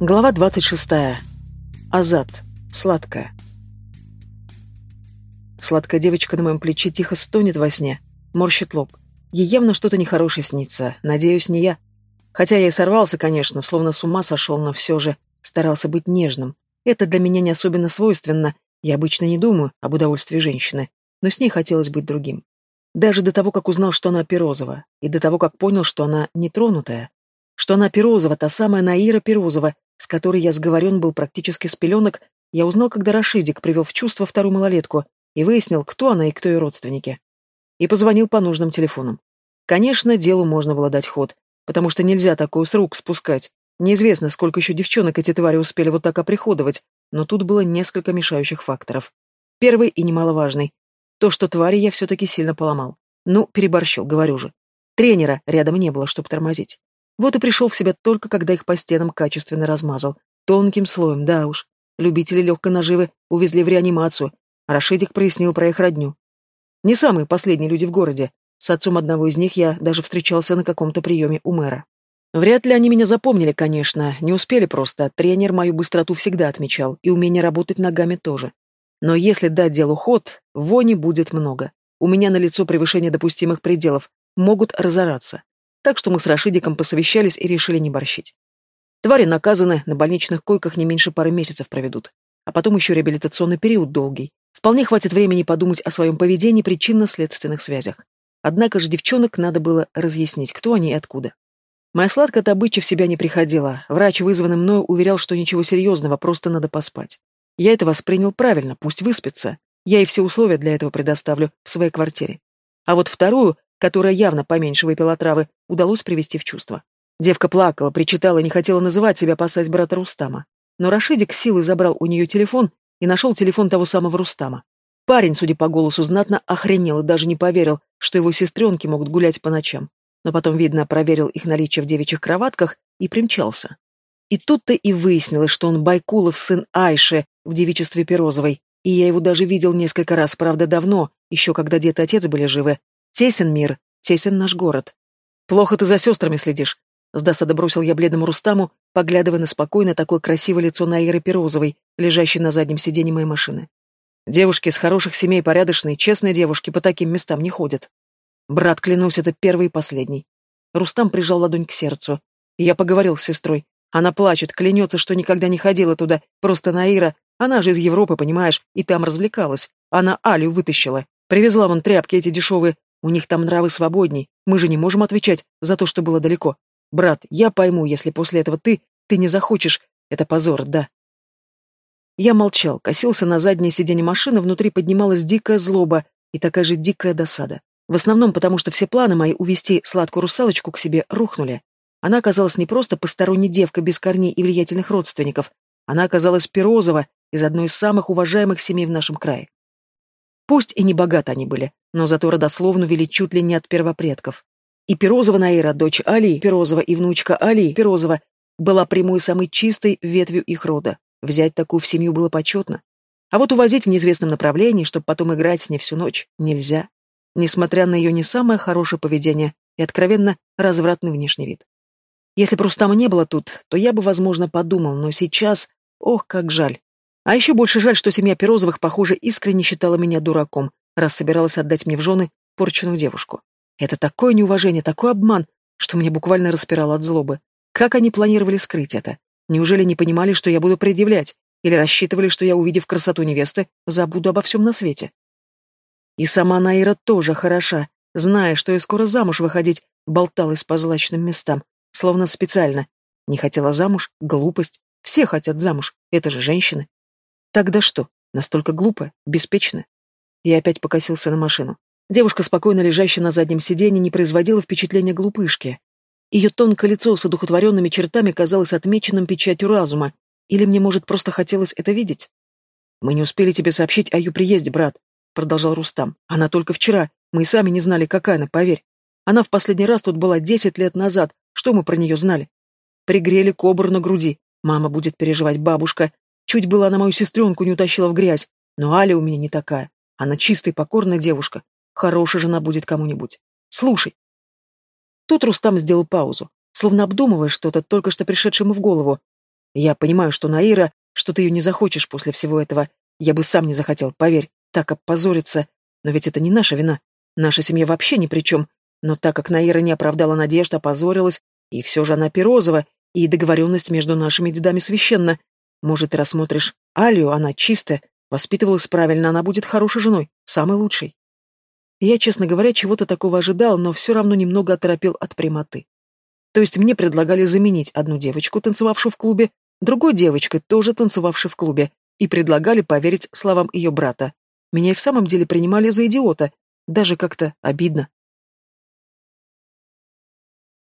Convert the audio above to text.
Глава 26. Азат. Сладкая. Сладкая девочка на моем плече тихо стонет во сне, морщит лоб. Ей явно что-то нехорошее снится, надеюсь, не я. Хотя я и сорвался, конечно, словно с ума сошел, но все же старался быть нежным. Это для меня не особенно свойственно, я обычно не думаю об удовольствии женщины, но с ней хотелось быть другим. Даже до того, как узнал, что она Перозова, и до того, как понял, что она нетронутая, что она Перозова, та самая Наира Перозова, с которой я сговорен был практически с пеленок, я узнал, когда Рашидик привел в чувство вторую малолетку и выяснил, кто она и кто ее родственники. И позвонил по нужным телефонам. Конечно, делу можно было дать ход, потому что нельзя такое с рук спускать. Неизвестно, сколько еще девчонок эти твари успели вот так оприходовать, но тут было несколько мешающих факторов. Первый и немаловажный. То, что твари я все-таки сильно поломал. Ну, переборщил, говорю же. Тренера рядом не было, чтобы тормозить. Вот и пришел в себя только, когда их по стенам качественно размазал. Тонким слоем, да уж. Любители легкой наживы увезли в реанимацию. Рашидик прояснил про их родню. Не самые последние люди в городе. С отцом одного из них я даже встречался на каком-то приеме у мэра. Вряд ли они меня запомнили, конечно, не успели просто. Тренер мою быстроту всегда отмечал, и умение работать ногами тоже. Но если дать делу ход, вони будет много. У меня на лицо превышение допустимых пределов, могут разораться. Так что мы с Рашидиком посовещались и решили не борщить. Твари наказаны, на больничных койках не меньше пары месяцев проведут. А потом еще реабилитационный период долгий. Вполне хватит времени подумать о своем поведении причинно-следственных связях. Однако же девчонок надо было разъяснить, кто они и откуда. Моя сладкая добыча в себя не приходила. Врач, вызванный мною, уверял, что ничего серьезного, просто надо поспать. Я это воспринял правильно, пусть выспится. Я и все условия для этого предоставлю в своей квартире. А вот вторую, которая явно поменьше выпила травы, удалось привести в чувство. Девка плакала, причитала не хотела называть себя, опасаясь брата Рустама. Но Рашидик силой забрал у нее телефон и нашел телефон того самого Рустама. Парень, судя по голосу, знатно охренел и даже не поверил, что его сестренки могут гулять по ночам. Но потом, видно, проверил их наличие в девичьих кроватках и примчался. И тут-то и выяснилось, что он Байкулов сын Айши в девичестве Перозовой, и я его даже видел несколько раз, правда, давно, еще когда дед и отец были живы, Тесен мир, тесен наш город. Плохо ты за сестрами следишь. С досады бросил я бледному Рустаму, поглядывая на спокойно такое красивое лицо Наиры Перозовой, лежащей на заднем сиденье моей машины. Девушки из хороших семей, порядочные, честные девушки по таким местам не ходят. Брат, клянусь, это первый и последний. Рустам прижал ладонь к сердцу. Я поговорил с сестрой. Она плачет, клянется, что никогда не ходила туда. Просто Наира, она же из Европы, понимаешь, и там развлекалась. Она Алю вытащила. Привезла вон тряпки эти дешевые, у них там нравы свободней. Мы же не можем отвечать за то, что было далеко. Брат, я пойму, если после этого ты, ты не захочешь. Это позор, да. Я молчал, косился на заднее сиденье машины, внутри поднималась дикая злоба и такая же дикая досада. В основном потому, что все планы мои увести сладкую русалочку к себе рухнули. Она оказалась не просто посторонней девкой без корней и влиятельных родственников. Она оказалась Перозова из одной из самых уважаемых семей в нашем крае. Пусть и не богаты они были, но зато родословно вели чуть ли не от первопредков. И Перозова Наира, дочь Али Перозова и внучка Али Перозова, была прямой самой чистой ветвью их рода. Взять такую в семью было почетно. А вот увозить в неизвестном направлении, чтобы потом играть с ней всю ночь, нельзя. Несмотря на ее не самое хорошее поведение и откровенно развратный внешний вид. Если бы Рустама не было тут, то я бы, возможно, подумал, но сейчас... Ох, как жаль. А еще больше жаль, что семья Перозовых, похоже, искренне считала меня дураком, раз собиралась отдать мне в жены порченную девушку. Это такое неуважение, такой обман, что мне буквально распирало от злобы. Как они планировали скрыть это? Неужели не понимали, что я буду предъявлять? Или рассчитывали, что я, увидев красоту невесты, забуду обо всем на свете? И сама Наира тоже хороша, зная, что я скоро замуж выходить, болталась по злачным местам, словно специально. Не хотела замуж? Глупость. Все хотят замуж, это же женщины. Тогда что? Настолько глупо, беспечно? Я опять покосился на машину. Девушка, спокойно лежащая на заднем сиденье, не производила впечатления глупышки. Ее тонкое лицо с одухотворенными чертами казалось отмеченным печатью разума. Или мне, может, просто хотелось это видеть? «Мы не успели тебе сообщить о ее приезде, брат», — продолжал Рустам. «Она только вчера. Мы и сами не знали, какая она, поверь. Она в последний раз тут была десять лет назад. Что мы про нее знали? Пригрели кобру на груди. Мама будет переживать, бабушка. Чуть было она мою сестренку не утащила в грязь, но Аля у меня не такая. Она чистая, покорная девушка. Хорошая жена будет кому-нибудь. Слушай. Тут Рустам сделал паузу, словно обдумывая что-то, только что пришедшему в голову. Я понимаю, что Наира, что ты ее не захочешь после всего этого. Я бы сам не захотел, поверь, так опозориться. Но ведь это не наша вина. Наша семья вообще ни при чем. Но так как Наира не оправдала надежд, опозорилась, и все же она Перозова, и договоренность между нашими дедами священна. Может, ты рассмотришь Алию, она чистая, воспитывалась правильно, она будет хорошей женой, самой лучшей. Я, честно говоря, чего-то такого ожидал, но все равно немного оторопел от прямоты. То есть мне предлагали заменить одну девочку, танцевавшую в клубе, другой девочкой, тоже танцевавшей в клубе, и предлагали поверить словам ее брата. Меня и в самом деле принимали за идиота, даже как-то обидно.